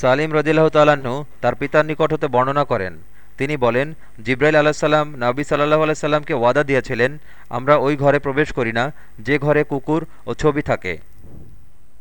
সালিম রদিল্লাহ তাল্লাহ্ন তার পিতার নিকট হতে বর্ণনা করেন। তিনি বলেন, জিব্রাইল আল্লাহ সাল্লাম নাবি সাল্লাহ আলাইসাল্লামকে ওয়াদা দিয়েছিলেন, আমরা ওই ঘরে প্রবেশ করি না, যে ঘরে কুকুর ও ছবি থাকে।